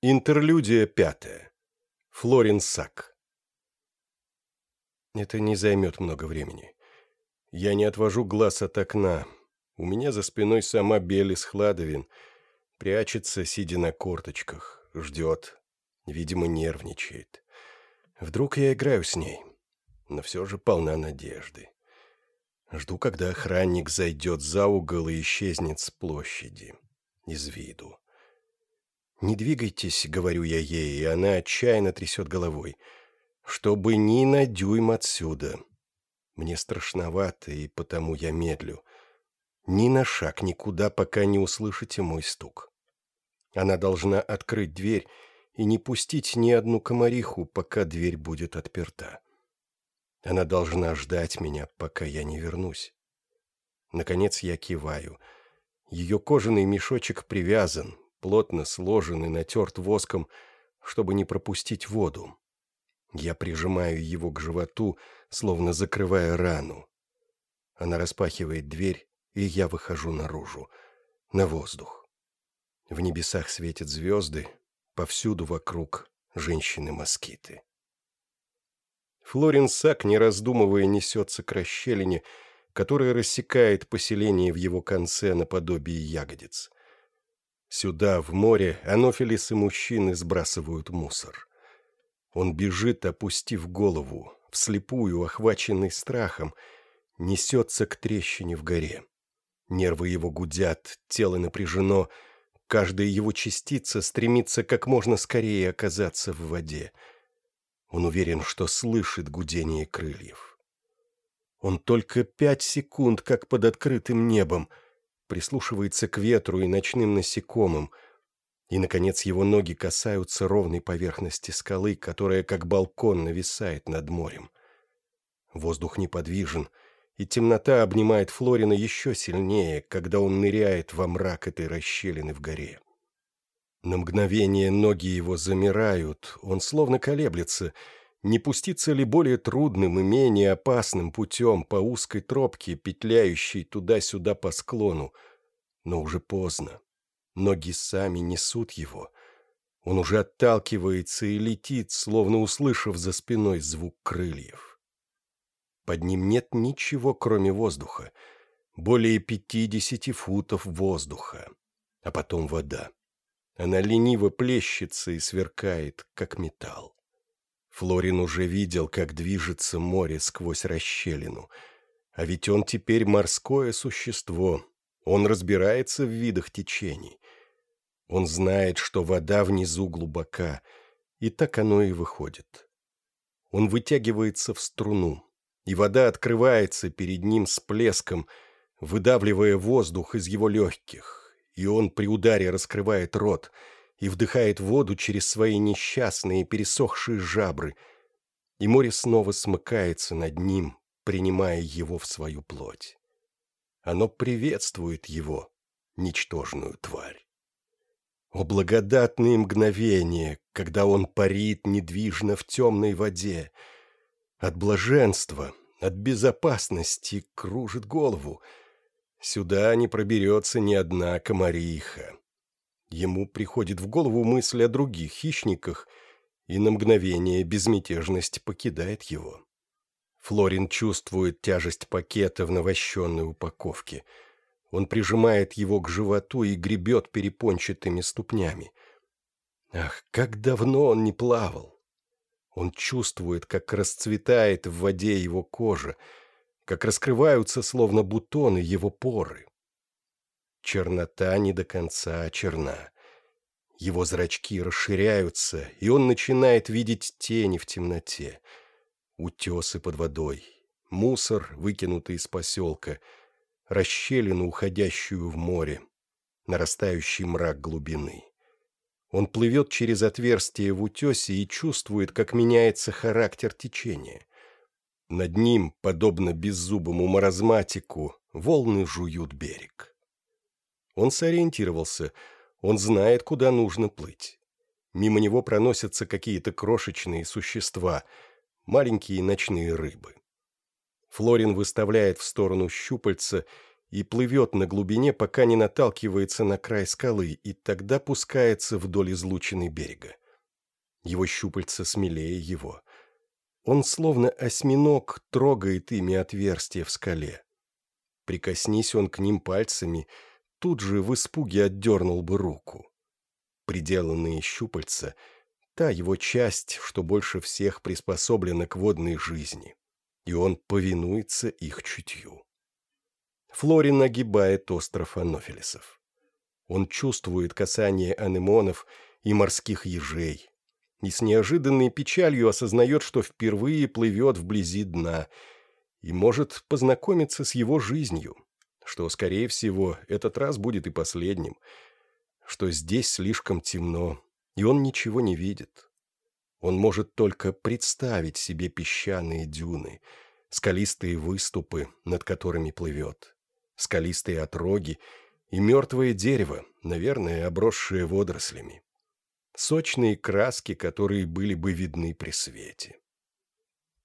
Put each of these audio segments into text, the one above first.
Интерлюдия пятая. Флорин Сак. Это не займет много времени. Я не отвожу глаз от окна. У меня за спиной сама Белис Хладовин. Прячется, сидя на корточках. Ждет. Видимо, нервничает. Вдруг я играю с ней. Но все же полна надежды. Жду, когда охранник зайдет за угол и исчезнет с площади. Из виду. «Не двигайтесь», — говорю я ей, и она отчаянно трясет головой. «Чтобы ни на дюйм отсюда». Мне страшновато, и потому я медлю. Ни на шаг никуда, пока не услышите мой стук. Она должна открыть дверь и не пустить ни одну комариху, пока дверь будет отперта. Она должна ждать меня, пока я не вернусь. Наконец я киваю. Ее кожаный мешочек привязан, плотно сложен и натерт воском, чтобы не пропустить воду. Я прижимаю его к животу, словно закрывая рану. Она распахивает дверь, и я выхожу наружу, на воздух. В небесах светят звезды, повсюду вокруг женщины-москиты. Флорин Сак, не раздумывая, несется к расщелине, которая рассекает поселение в его конце наподобие ягодиц. Сюда, в море, анофилисы мужчины сбрасывают мусор. Он бежит, опустив голову, вслепую, охваченный страхом, несется к трещине в горе. Нервы его гудят, тело напряжено, каждая его частица стремится как можно скорее оказаться в воде. Он уверен, что слышит гудение крыльев. Он только пять секунд, как под открытым небом — прислушивается к ветру и ночным насекомым, и, наконец, его ноги касаются ровной поверхности скалы, которая как балкон нависает над морем. Воздух неподвижен, и темнота обнимает Флорина еще сильнее, когда он ныряет во мрак этой расщелины в горе. На мгновение ноги его замирают, он словно колеблется, не пуститься ли более трудным и менее опасным путем по узкой тропке, петляющей туда-сюда по склону, но уже поздно. Ноги сами несут его. Он уже отталкивается и летит, словно услышав за спиной звук крыльев. Под ним нет ничего, кроме воздуха. Более пятидесяти футов воздуха. А потом вода. Она лениво плещется и сверкает, как металл. Флорин уже видел, как движется море сквозь расщелину. А ведь он теперь морское существо, он разбирается в видах течений. Он знает, что вода внизу глубока, и так оно и выходит. Он вытягивается в струну, и вода открывается перед ним с плеском, выдавливая воздух из его легких, и он при ударе раскрывает рот и вдыхает воду через свои несчастные пересохшие жабры, и море снова смыкается над ним, принимая его в свою плоть. Оно приветствует его, ничтожную тварь. О благодатные мгновения, когда он парит недвижно в темной воде! От блаженства, от безопасности кружит голову. Сюда не проберется ни одна комариха. Ему приходит в голову мысль о других хищниках, и на мгновение безмятежность покидает его. Флорин чувствует тяжесть пакета в навощенной упаковке. Он прижимает его к животу и гребет перепончатыми ступнями. Ах, как давно он не плавал! Он чувствует, как расцветает в воде его кожа, как раскрываются, словно бутоны, его поры. Чернота не до конца черна. Его зрачки расширяются, и он начинает видеть тени в темноте — утесы под водой, мусор, выкинутый из поселка, расщелину, уходящую в море, нарастающий мрак глубины. Он плывет через отверстие в утесе и чувствует, как меняется характер течения. Над ним, подобно беззубому маразматику, волны жуют берег. Он сориентировался, он знает, куда нужно плыть. Мимо него проносятся какие-то крошечные существа — маленькие ночные рыбы. Флорин выставляет в сторону щупальца, и плывет на глубине, пока не наталкивается на край скалы, и тогда пускается вдоль излучины берега. Его щупальца смелее его. Он, словно осьминог, трогает ими отверстие в скале. Прикоснись он к ним пальцами, тут же в испуге отдернул бы руку. Приделанные щупальца — та его часть, что больше всех приспособлена к водной жизни, и он повинуется их чутью. Флорин нагибает остров Анофилисов. Он чувствует касание анемонов и морских ежей, и с неожиданной печалью осознает, что впервые плывет вблизи дна и может познакомиться с его жизнью, что, скорее всего, этот раз будет и последним, что здесь слишком темно, и он ничего не видит. Он может только представить себе песчаные дюны, скалистые выступы, над которыми плывет, скалистые отроги и мертвое дерево, наверное, обросшее водорослями сочные краски, которые были бы видны при свете.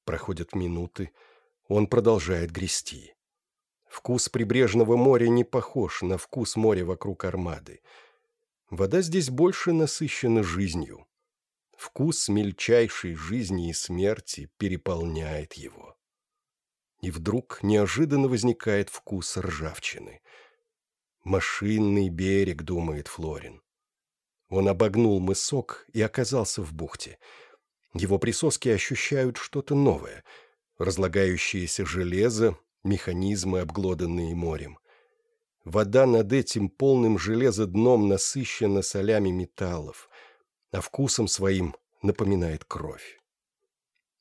Проходят минуты, он продолжает грести. Вкус прибрежного моря не похож на вкус моря вокруг Армады. Вода здесь больше насыщена жизнью. Вкус мельчайшей жизни и смерти переполняет его. И вдруг неожиданно возникает вкус ржавчины. «Машинный берег», — думает Флорин. Он обогнул мысок и оказался в бухте. Его присоски ощущают что-то новое. Разлагающееся железо, механизмы, обглоданные морем. Вода над этим полным железа дном насыщена солями металлов, а вкусом своим напоминает кровь.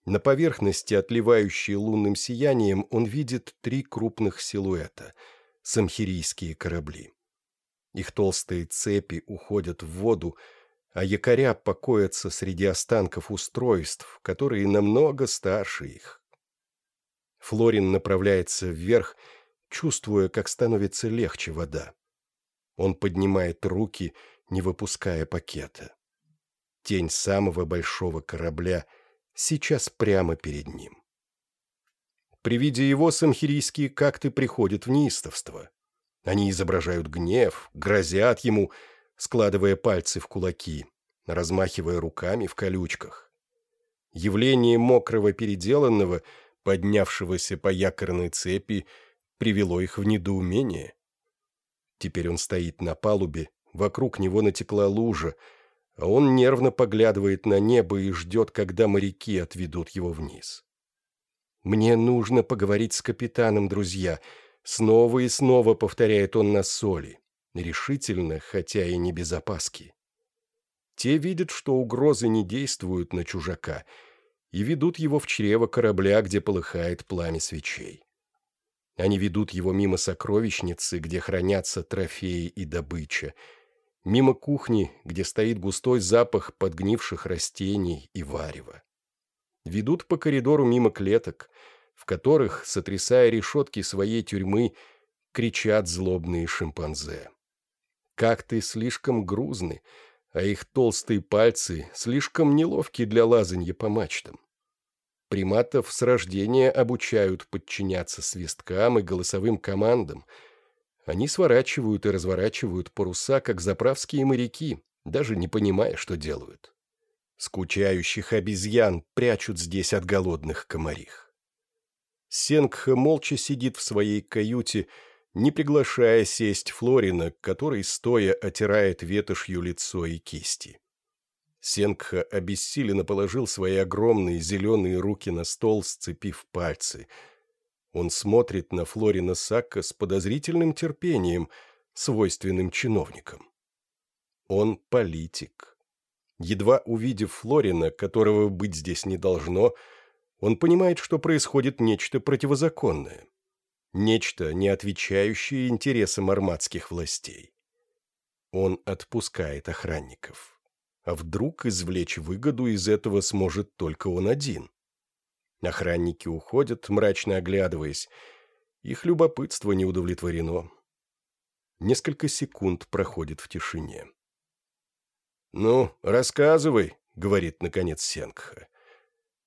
На поверхности, отливающей лунным сиянием, он видит три крупных силуэта — самхирийские корабли. Их толстые цепи уходят в воду, а якоря покоятся среди останков устройств, которые намного старше их. Флорин направляется вверх, чувствуя, как становится легче вода. Он поднимает руки, не выпуская пакета. Тень самого большого корабля сейчас прямо перед ним. При виде его самхирийские какты приходят в неистовство. Они изображают гнев, грозят ему, складывая пальцы в кулаки, размахивая руками в колючках. Явление мокрого переделанного, поднявшегося по якорной цепи, привело их в недоумение. Теперь он стоит на палубе, вокруг него натекла лужа, а он нервно поглядывает на небо и ждет, когда моряки отведут его вниз. «Мне нужно поговорить с капитаном, друзья», Снова и снова повторяет он на соли, решительно, хотя и не без опаски. Те видят, что угрозы не действуют на чужака, и ведут его в чрево корабля, где полыхает пламя свечей. Они ведут его мимо сокровищницы, где хранятся трофеи и добыча, мимо кухни, где стоит густой запах подгнивших растений и варева. Ведут по коридору мимо клеток, в которых, сотрясая решетки своей тюрьмы, кричат злобные шимпанзе. Как ты слишком грузны, а их толстые пальцы слишком неловки для лазанья по мачтам. Приматов с рождения обучают подчиняться свисткам и голосовым командам. Они сворачивают и разворачивают паруса, как заправские моряки, даже не понимая, что делают. Скучающих обезьян прячут здесь от голодных комарих. Сенгха молча сидит в своей каюте, не приглашая сесть Флорина, который, стоя, отирает ветошью лицо и кисти. Сенгха обессиленно положил свои огромные зеленые руки на стол, сцепив пальцы. Он смотрит на Флорина Сакка с подозрительным терпением, свойственным чиновникам. Он политик. Едва увидев Флорина, которого быть здесь не должно, — он понимает, что происходит нечто противозаконное. Нечто, не отвечающее интересам армадских властей. Он отпускает охранников. А вдруг извлечь выгоду из этого сможет только он один? Охранники уходят, мрачно оглядываясь. Их любопытство не удовлетворено. Несколько секунд проходит в тишине. «Ну, рассказывай», — говорит, наконец, Сенгха.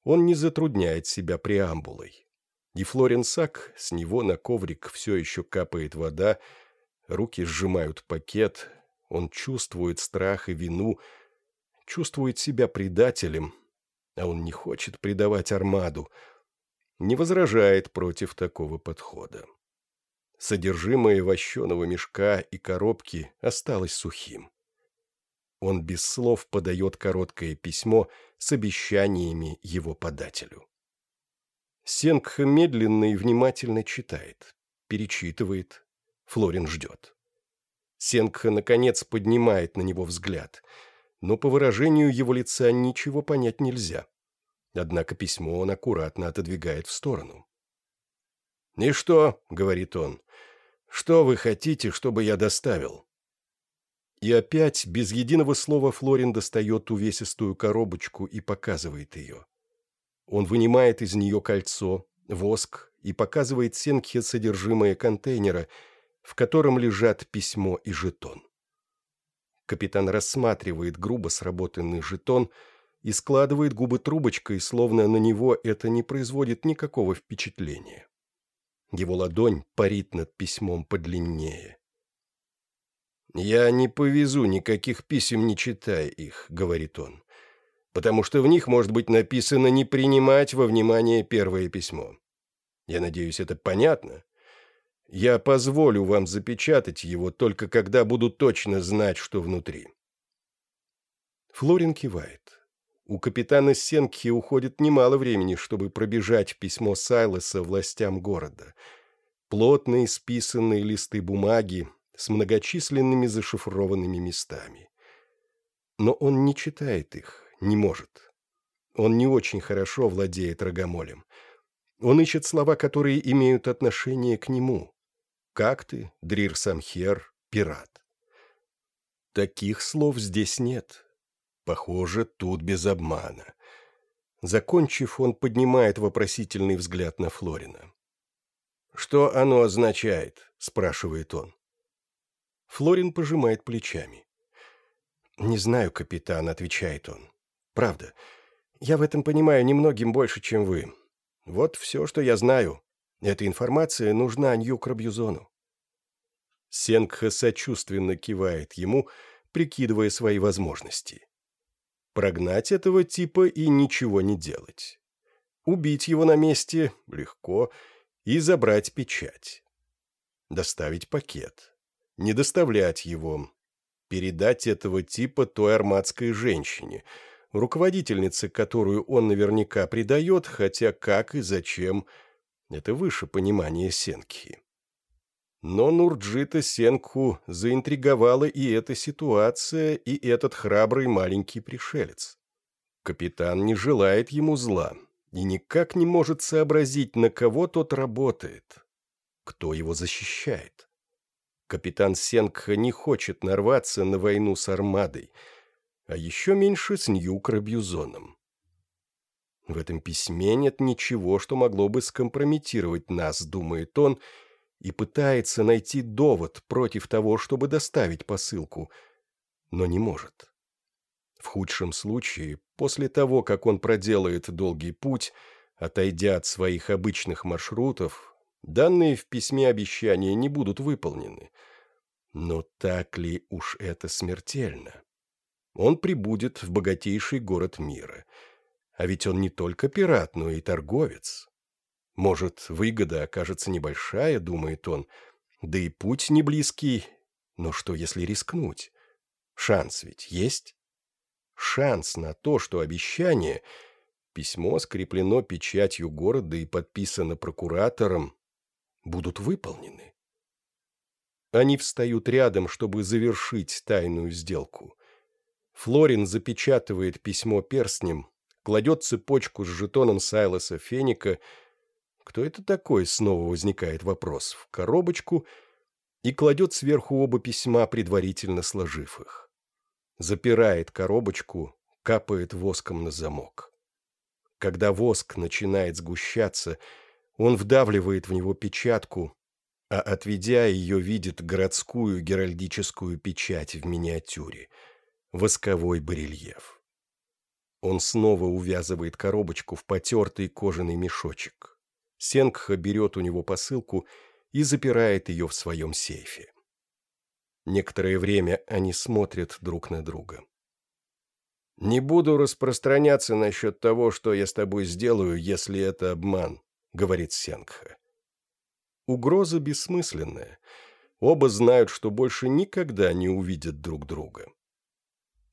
Он не затрудняет себя преамбулой. И Флоренсак, с него на коврик все еще капает вода, руки сжимают пакет, он чувствует страх и вину, чувствует себя предателем, а он не хочет предавать армаду, не возражает против такого подхода. Содержимое вощеного мешка и коробки осталось сухим. Он без слов подает короткое письмо с обещаниями его подателю. Сенгха медленно и внимательно читает, перечитывает. Флорин ждет. Сенгха, наконец, поднимает на него взгляд, но по выражению его лица ничего понять нельзя. Однако письмо он аккуратно отодвигает в сторону. «И что?» — говорит он. «Что вы хотите, чтобы я доставил?» И опять, без единого слова, Флорин достает увесистую коробочку и показывает ее. Он вынимает из нее кольцо, воск и показывает Сенкхе содержимое контейнера, в котором лежат письмо и жетон. Капитан рассматривает грубо сработанный жетон и складывает губы трубочкой, словно на него это не производит никакого впечатления. Его ладонь парит над письмом подлиннее. «Я не повезу никаких писем, не читая их», — говорит он потому что в них может быть написано «не принимать во внимание первое письмо». Я надеюсь, это понятно? Я позволю вам запечатать его только когда буду точно знать, что внутри. Флорин кивает. У капитана Сенкхи уходит немало времени, чтобы пробежать письмо Сайлоса властям города. Плотные списанные листы бумаги с многочисленными зашифрованными местами. Но он не читает их, не может. Он не очень хорошо владеет рогомолем. Он ищет слова, которые имеют отношение к нему. Как ты, Дрир Самхер, пират? Таких слов здесь нет. Похоже, тут без обмана. Закончив, он поднимает вопросительный взгляд на Флорина. «Что оно означает?» – спрашивает он. Флорин пожимает плечами. «Не знаю, капитан», – отвечает он. Правда. Я в этом понимаю немногим больше, чем вы. Вот все, что я знаю. Эта информация нужна Нью-Крабьюзону». Сенгха сочувственно кивает ему, прикидывая свои возможности. Прогнать этого типа и ничего не делать. Убить его на месте легко и забрать печать. Доставить пакет. Не доставлять его. Передать этого типа той армадской женщине — руководительнице, которую он наверняка предает, хотя как и зачем – это выше понимания Сенкхи. Но Нурджита Сенкху заинтриговала и эта ситуация, и этот храбрый маленький пришелец. Капитан не желает ему зла и никак не может сообразить, на кого тот работает, кто его защищает. Капитан Сенгха не хочет нарваться на войну с армадой – а еще меньше с Нью-Крабьюзоном. В этом письме нет ничего, что могло бы скомпрометировать нас, думает он, и пытается найти довод против того, чтобы доставить посылку, но не может. В худшем случае, после того, как он проделает долгий путь, отойдя от своих обычных маршрутов, данные в письме обещания не будут выполнены. Но так ли уж это смертельно? Он прибудет в богатейший город мира. А ведь он не только пират, но и торговец. Может, выгода окажется небольшая, думает он, да и путь не близкий. Но что, если рискнуть? Шанс ведь есть? Шанс на то, что обещание, письмо скреплено печатью города и подписано прокуратором, будут выполнены. Они встают рядом, чтобы завершить тайную сделку. Флорин запечатывает письмо перстнем, кладет цепочку с жетоном Сайлоса Феника. Кто это такой, снова возникает вопрос, в коробочку и кладет сверху оба письма, предварительно сложив их. Запирает коробочку, капает воском на замок. Когда воск начинает сгущаться, он вдавливает в него печатку, а, отведя ее, видит городскую геральдическую печать в миниатюре — восковой барельеф. Он снова увязывает коробочку в потертый кожаный мешочек. Сенгха берет у него посылку и запирает ее в своем сейфе. Некоторое время они смотрят друг на друга. «Не буду распространяться насчет того, что я с тобой сделаю, если это обман», — говорит Сенгха. Угроза бессмысленная. Оба знают, что больше никогда не увидят друг друга.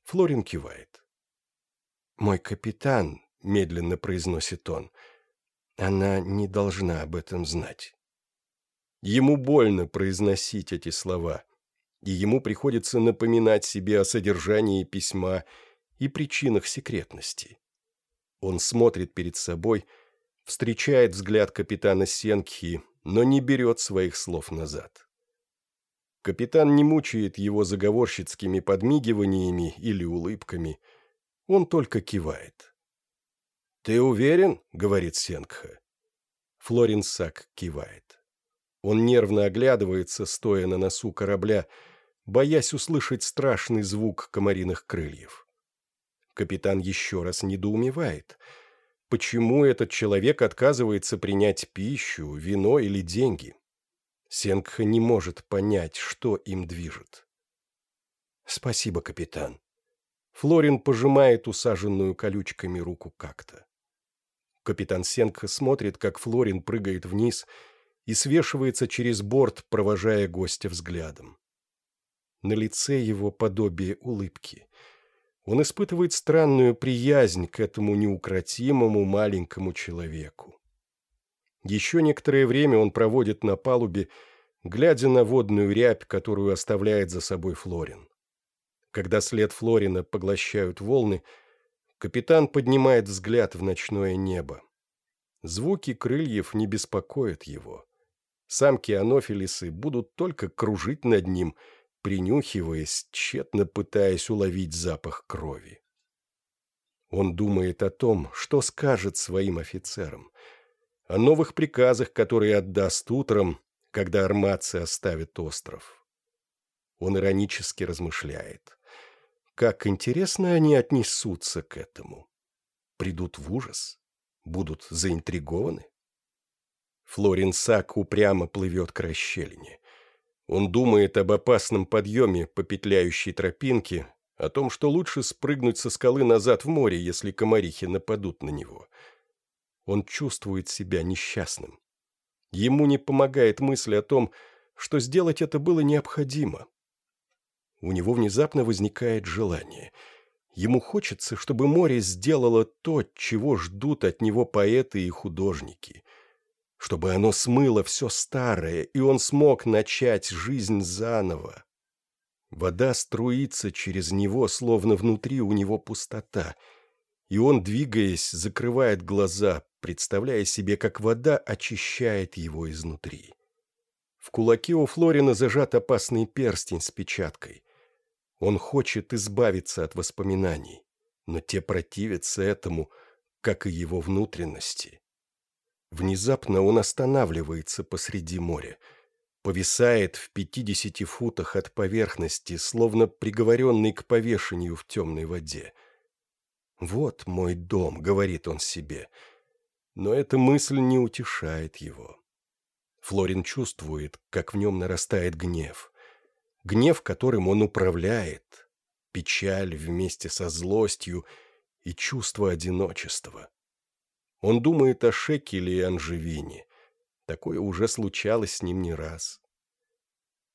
Флорин кивает. «Мой капитан», — медленно произносит он, — «она не должна об этом знать». Ему больно произносить эти слова, и ему приходится напоминать себе о содержании письма и причинах секретности. Он смотрит перед собой, встречает взгляд капитана Сенкхи, но не берет своих слов назад. Капитан не мучает его заговорщицкими подмигиваниями или улыбками. Он только кивает. «Ты уверен?» — говорит Сенгха. Флорин Сак кивает. Он нервно оглядывается, стоя на носу корабля, боясь услышать страшный звук комариных крыльев. Капитан еще раз недоумевает. Почему этот человек отказывается принять пищу, вино или деньги? Сенгха не может понять, что им движет. «Спасибо, капитан». Флорин пожимает усаженную колючками руку как-то. Капитан Сенгха смотрит, как Флорин прыгает вниз и свешивается через борт, провожая гостя взглядом. На лице его подобие улыбки. Он испытывает странную приязнь к этому неукротимому маленькому человеку. Еще некоторое время он проводит на палубе, глядя на водную рябь, которую оставляет за собой Флорин. Когда след Флорина поглощают волны, капитан поднимает взгляд в ночное небо. Звуки крыльев не беспокоят его. Самки анофилисы будут только кружить над ним, принюхиваясь, тщетно пытаясь уловить запах крови. Он думает о том, что скажет своим офицерам – о новых приказах, которые отдаст утром, когда армация оставит остров. Он иронически размышляет. Как интересно они отнесутся к этому. Придут в ужас? Будут заинтригованы? Флорин Сак упрямо плывет к расщелине. Он думает об опасном подъеме по петляющей тропинке, о том, что лучше спрыгнуть со скалы назад в море, если комарихи нападут на него — он чувствует себя несчастным. Ему не помогает мысль о том, что сделать это было необходимо. У него внезапно возникает желание. Ему хочется, чтобы море сделало то, чего ждут от него поэты и художники. Чтобы оно смыло все старое, и он смог начать жизнь заново. Вода струится через него, словно внутри у него пустота, и он, двигаясь, закрывает глаза, представляя себе, как вода очищает его изнутри. В кулаке у Флорина зажат опасный перстень с печаткой. Он хочет избавиться от воспоминаний, но те противятся этому, как и его внутренности. Внезапно он останавливается посреди моря, повисает в пятидесяти футах от поверхности, словно приговоренный к повешению в темной воде. «Вот мой дом», — говорит он себе, — но эта мысль не утешает его. Флорин чувствует, как в нем нарастает гнев. Гнев, которым он управляет. Печаль вместе со злостью и чувство одиночества. Он думает о Шекеле и Анжевине. Такое уже случалось с ним не раз.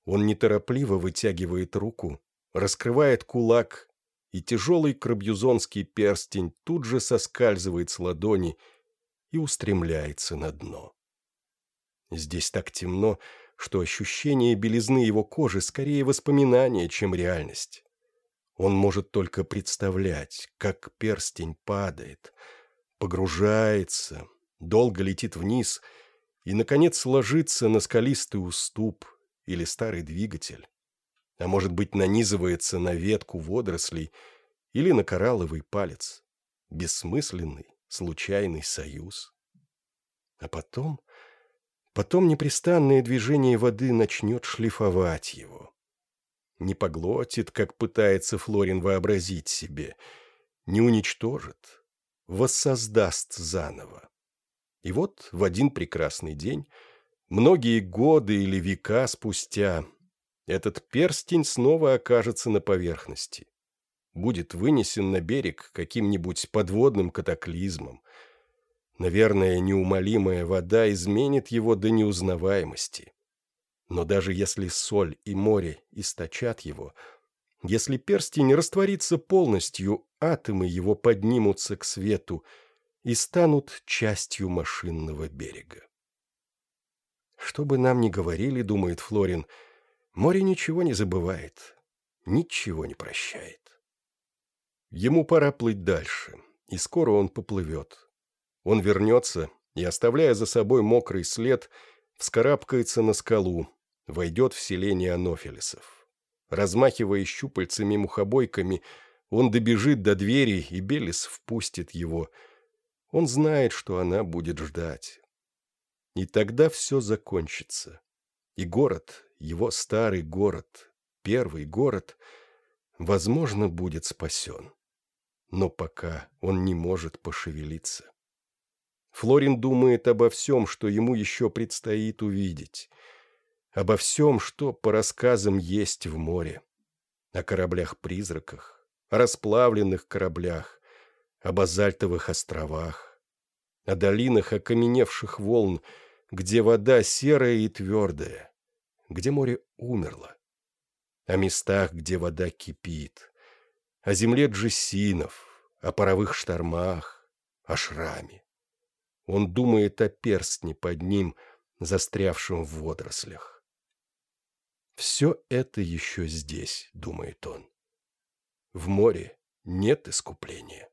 Он неторопливо вытягивает руку, раскрывает кулак, и тяжелый крабьюзонский перстень тут же соскальзывает с ладони и устремляется на дно. Здесь так темно, что ощущение белизны его кожи скорее воспоминание, чем реальность. Он может только представлять, как перстень падает, погружается, долго летит вниз и, наконец, ложится на скалистый уступ или старый двигатель, а может быть, нанизывается на ветку водорослей или на коралловый палец, бессмысленный, случайный союз. А потом... Потом непрестанное движение воды начнет шлифовать его. Не поглотит, как пытается Флорин вообразить себе, не уничтожит, воссоздаст заново. И вот в один прекрасный день, многие годы или века спустя, этот перстень снова окажется на поверхности. Будет вынесен на берег каким-нибудь подводным катаклизмом. Наверное, неумолимая вода изменит его до неузнаваемости. Но даже если соль и море источат его, если перстень растворится полностью, атомы его поднимутся к свету и станут частью машинного берега. Что бы нам ни говорили, думает Флорин, море ничего не забывает, ничего не прощает. Ему пора плыть дальше, и скоро он поплывет. Он вернется и, оставляя за собой мокрый след, вскарабкается на скалу, войдет в селение анофилисов. Размахивая щупальцами-мухобойками, он добежит до двери, и Белис впустит его. Он знает, что она будет ждать. И тогда все закончится. И город, его старый город, первый город, возможно, будет спасен. Но пока он не может пошевелиться. Флорин думает обо всем, что ему еще предстоит увидеть — обо всем, что по рассказам есть в море. О кораблях-призраках, о расплавленных кораблях, о базальтовых островах, о долинах окаменевших волн, где вода серая и твердая, где море умерло, о местах, где вода кипит, о земле джессинов, о паровых штормах, о шраме. Он думает о перстне под ним, застрявшем в водорослях. Все это еще здесь, думает он. В море нет искупления.